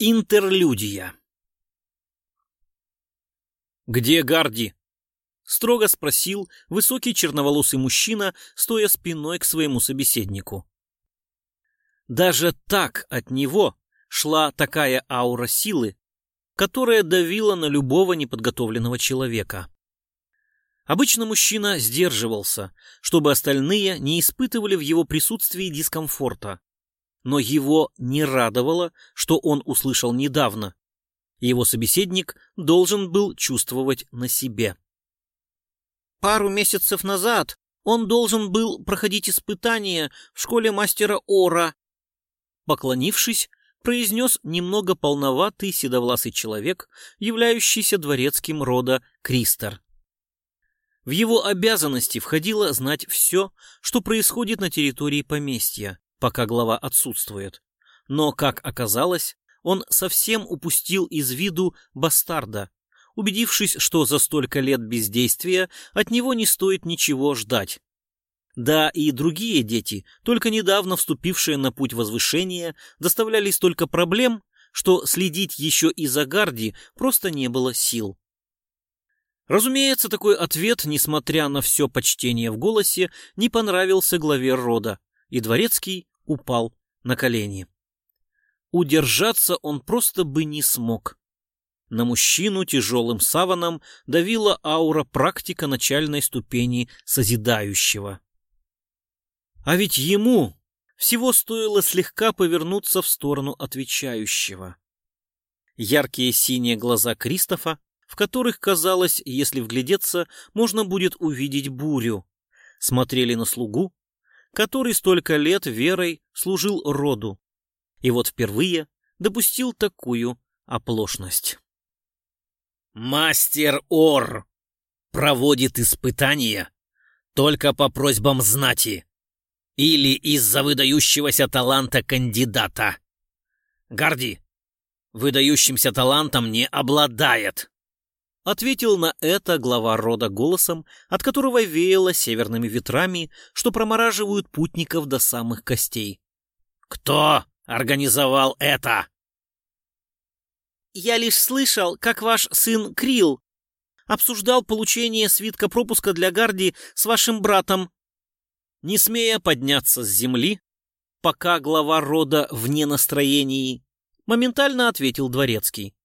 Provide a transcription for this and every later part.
Интерлюдия «Где Гарди?» — строго спросил высокий черноволосый мужчина, стоя спиной к своему собеседнику. Даже так от него шла такая аура силы, которая давила на любого неподготовленного человека. Обычно мужчина сдерживался, чтобы остальные не испытывали в его присутствии дискомфорта но его не радовало, что он услышал недавно. Его собеседник должен был чувствовать на себе. Пару месяцев назад он должен был проходить испытания в школе мастера Ора. Поклонившись, произнес немного полноватый седовласый человек, являющийся дворецким рода Кристер. В его обязанности входило знать все, что происходит на территории поместья, пока глава отсутствует. Но, как оказалось, он совсем упустил из виду бастарда, убедившись, что за столько лет бездействия от него не стоит ничего ждать. Да и другие дети, только недавно вступившие на путь возвышения, доставляли столько проблем, что следить еще и за Гарди просто не было сил. Разумеется, такой ответ, несмотря на все почтение в голосе, не понравился главе рода, и Дворецкий упал на колени. Удержаться он просто бы не смог. На мужчину тяжелым саваном давила аура практика начальной ступени созидающего. А ведь ему всего стоило слегка повернуться в сторону отвечающего. Яркие синие глаза Кристофа, в которых, казалось, если вглядеться, можно будет увидеть бурю, смотрели на слугу, который столько лет верой служил роду. И вот впервые допустил такую оплошность. «Мастер Ор проводит испытания только по просьбам знати или из-за выдающегося таланта кандидата. Гарди выдающимся талантом не обладает. Ответил на это глава рода голосом, от которого веяло северными ветрами, что промораживают путников до самых костей. «Кто организовал это?» «Я лишь слышал, как ваш сын Крил обсуждал получение свитка пропуска для Гарди с вашим братом». Не смея подняться с земли, пока глава рода вне настроении, моментально ответил Дворецкий.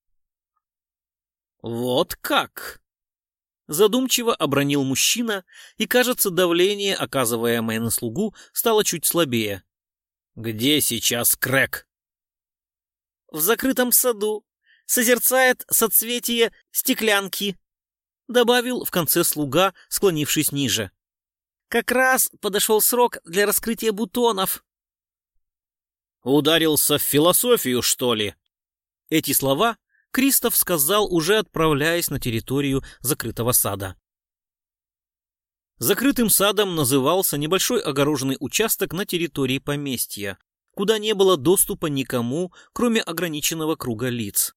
«Вот как!» Задумчиво обронил мужчина, и, кажется, давление, оказываемое на слугу, стало чуть слабее. «Где сейчас Крэк?» «В закрытом саду. Созерцает соцветие стеклянки», — добавил в конце слуга, склонившись ниже. «Как раз подошел срок для раскрытия бутонов». «Ударился в философию, что ли?» Эти слова Кристоф сказал, уже отправляясь на территорию закрытого сада. Закрытым садом назывался небольшой огороженный участок на территории поместья, куда не было доступа никому, кроме ограниченного круга лиц.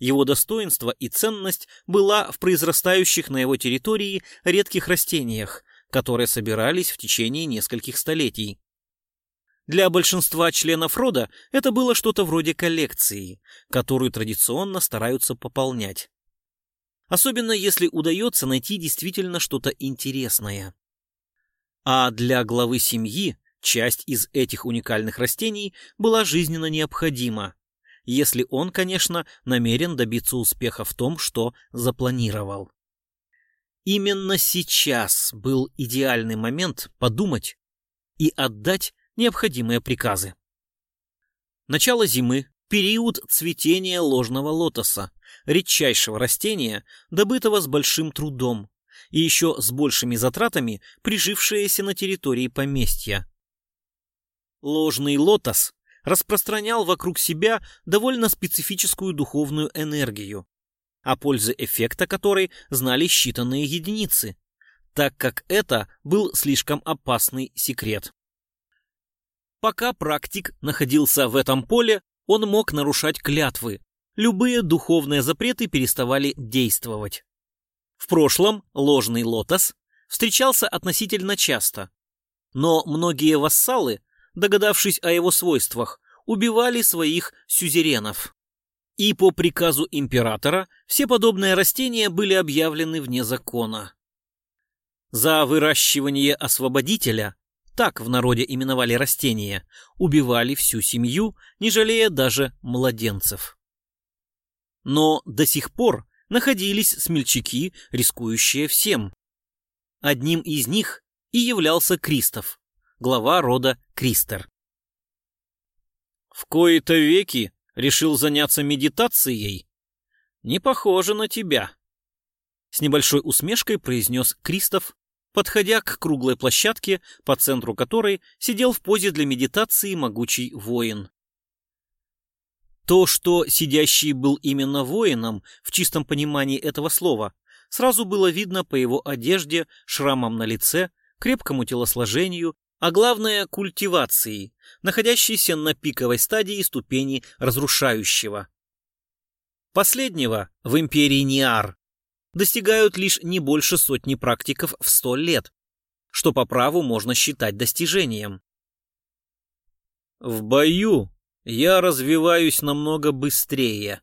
Его достоинство и ценность была в произрастающих на его территории редких растениях, которые собирались в течение нескольких столетий. Для большинства членов рода это было что-то вроде коллекции, которую традиционно стараются пополнять. Особенно если удается найти действительно что-то интересное. А для главы семьи часть из этих уникальных растений была жизненно необходима, если он, конечно, намерен добиться успеха в том, что запланировал. Именно сейчас был идеальный момент подумать и отдать необходимые приказы. Начало зимы – период цветения ложного лотоса, редчайшего растения, добытого с большим трудом и еще с большими затратами, прижившееся на территории поместья. Ложный лотос распространял вокруг себя довольно специфическую духовную энергию, о пользе эффекта которой знали считанные единицы, так как это был слишком опасный секрет. Пока практик находился в этом поле, он мог нарушать клятвы. Любые духовные запреты переставали действовать. В прошлом ложный лотос встречался относительно часто, но многие вассалы, догадавшись о его свойствах, убивали своих сюзеренов. И по приказу императора все подобные растения были объявлены вне закона. За выращивание освободителя, так в народе именовали растения, убивали всю семью, не жалея даже младенцев. Но до сих пор находились смельчаки, рискующие всем. Одним из них и являлся Кристоф, глава рода Кристер. В кои-то веки решил заняться медитацией? Не похоже на тебя. С небольшой усмешкой произнес Кристоф, подходя к круглой площадке, по центру которой сидел в позе для медитации могучий воин. То, что сидящий был именно воином, в чистом понимании этого слова, сразу было видно по его одежде, шрамам на лице, крепкому телосложению, а главное – культивации, находящейся на пиковой стадии ступени разрушающего. Последнего в империи Ниар достигают лишь не больше сотни практиков в сто лет, что по праву можно считать достижением. В бою я развиваюсь намного быстрее.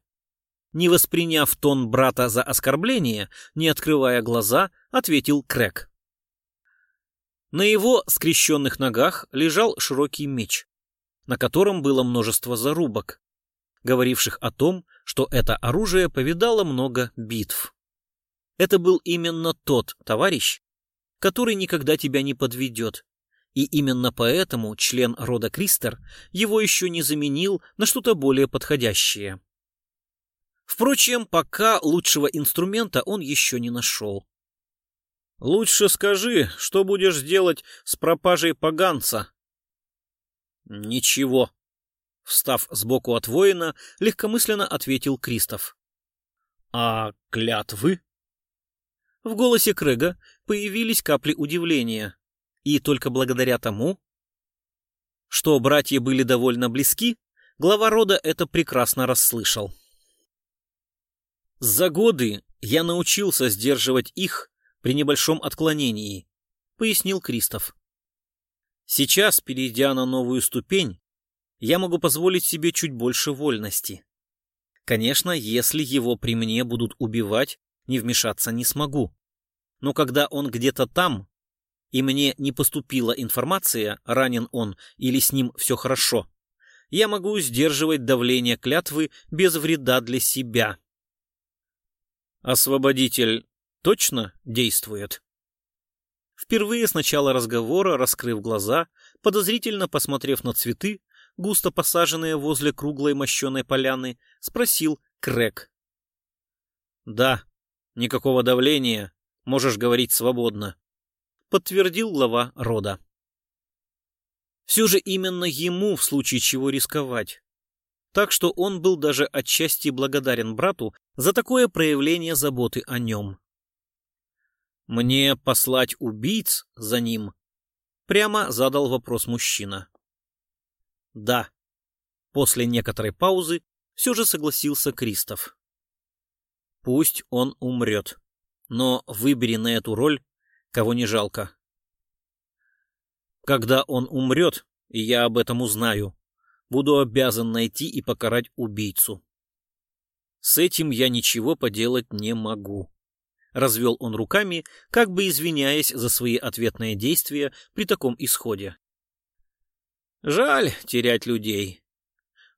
Не восприняв тон брата за оскорбление, не открывая глаза, ответил Крэк. На его скрещенных ногах лежал широкий меч, на котором было множество зарубок, говоривших о том, что это оружие повидало много битв. Это был именно тот товарищ, который никогда тебя не подведет, и именно поэтому член рода Кристер его еще не заменил на что-то более подходящее. Впрочем, пока лучшего инструмента он еще не нашел. Лучше скажи, что будешь делать с пропажей поганца. Ничего. Встав сбоку от воина, легкомысленно ответил Кристоф. А клятвы? В голосе Крэга появились капли удивления. И только благодаря тому, что братья были довольно близки, глава рода это прекрасно расслышал. За годы я научился сдерживать их при небольшом отклонении, пояснил Кристоф. Сейчас, перейдя на новую ступень, я могу позволить себе чуть больше вольности. Конечно, если его при мне будут убивать, не вмешаться не смогу. Но когда он где-то там, и мне не поступила информация, ранен он или с ним все хорошо, я могу сдерживать давление клятвы без вреда для себя. Освободитель точно действует. Впервые с начала разговора, раскрыв глаза, подозрительно посмотрев на цветы, густо посаженные возле круглой мощеной поляны, спросил Крэк. «Да, никакого давления, можешь говорить свободно», — подтвердил глава рода. Все же именно ему в случае чего рисковать. Так что он был даже отчасти благодарен брату за такое проявление заботы о нем. «Мне послать убийц за ним?» Прямо задал вопрос мужчина. «Да». После некоторой паузы все же согласился Кристоф. «Пусть он умрет, но выбери на эту роль, кого не жалко. Когда он умрет, и я об этом узнаю, буду обязан найти и покарать убийцу. С этим я ничего поделать не могу. Развел он руками, как бы извиняясь за свои ответные действия при таком исходе. Жаль терять людей.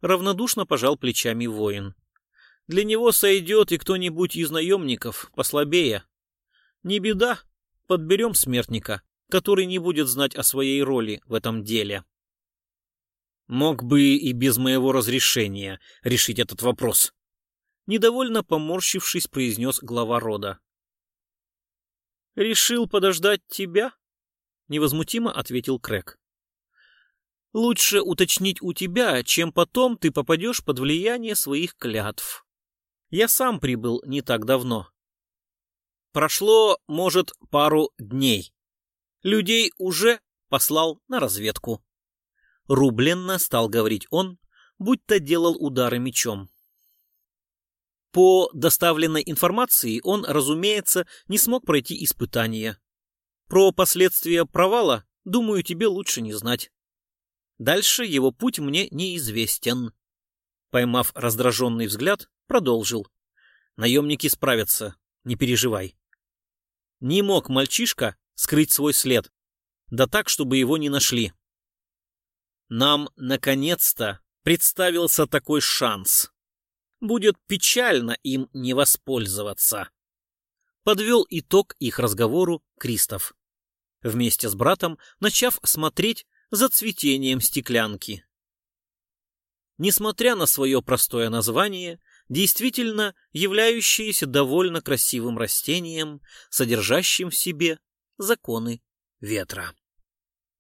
Равнодушно пожал плечами воин. Для него сойдет и кто-нибудь из наемников послабее. Не беда, подберем смертника, который не будет знать о своей роли в этом деле. Мог бы и без моего разрешения решить этот вопрос. Недовольно поморщившись, произнес глава рода. «Решил подождать тебя?» — невозмутимо ответил Крэк. «Лучше уточнить у тебя, чем потом ты попадешь под влияние своих клятв. Я сам прибыл не так давно. Прошло, может, пару дней. Людей уже послал на разведку». Рубленно стал говорить он, будто делал удары мечом. По доставленной информации он, разумеется, не смог пройти испытания. Про последствия провала, думаю, тебе лучше не знать. Дальше его путь мне неизвестен. Поймав раздраженный взгляд, продолжил. Наемники справятся, не переживай. Не мог мальчишка скрыть свой след, да так, чтобы его не нашли. Нам, наконец-то, представился такой шанс. Будет печально им не воспользоваться. Подвел итог их разговору Кристоф, вместе с братом начав смотреть за цветением стеклянки. Несмотря на свое простое название, действительно являющееся довольно красивым растением, содержащим в себе законы ветра.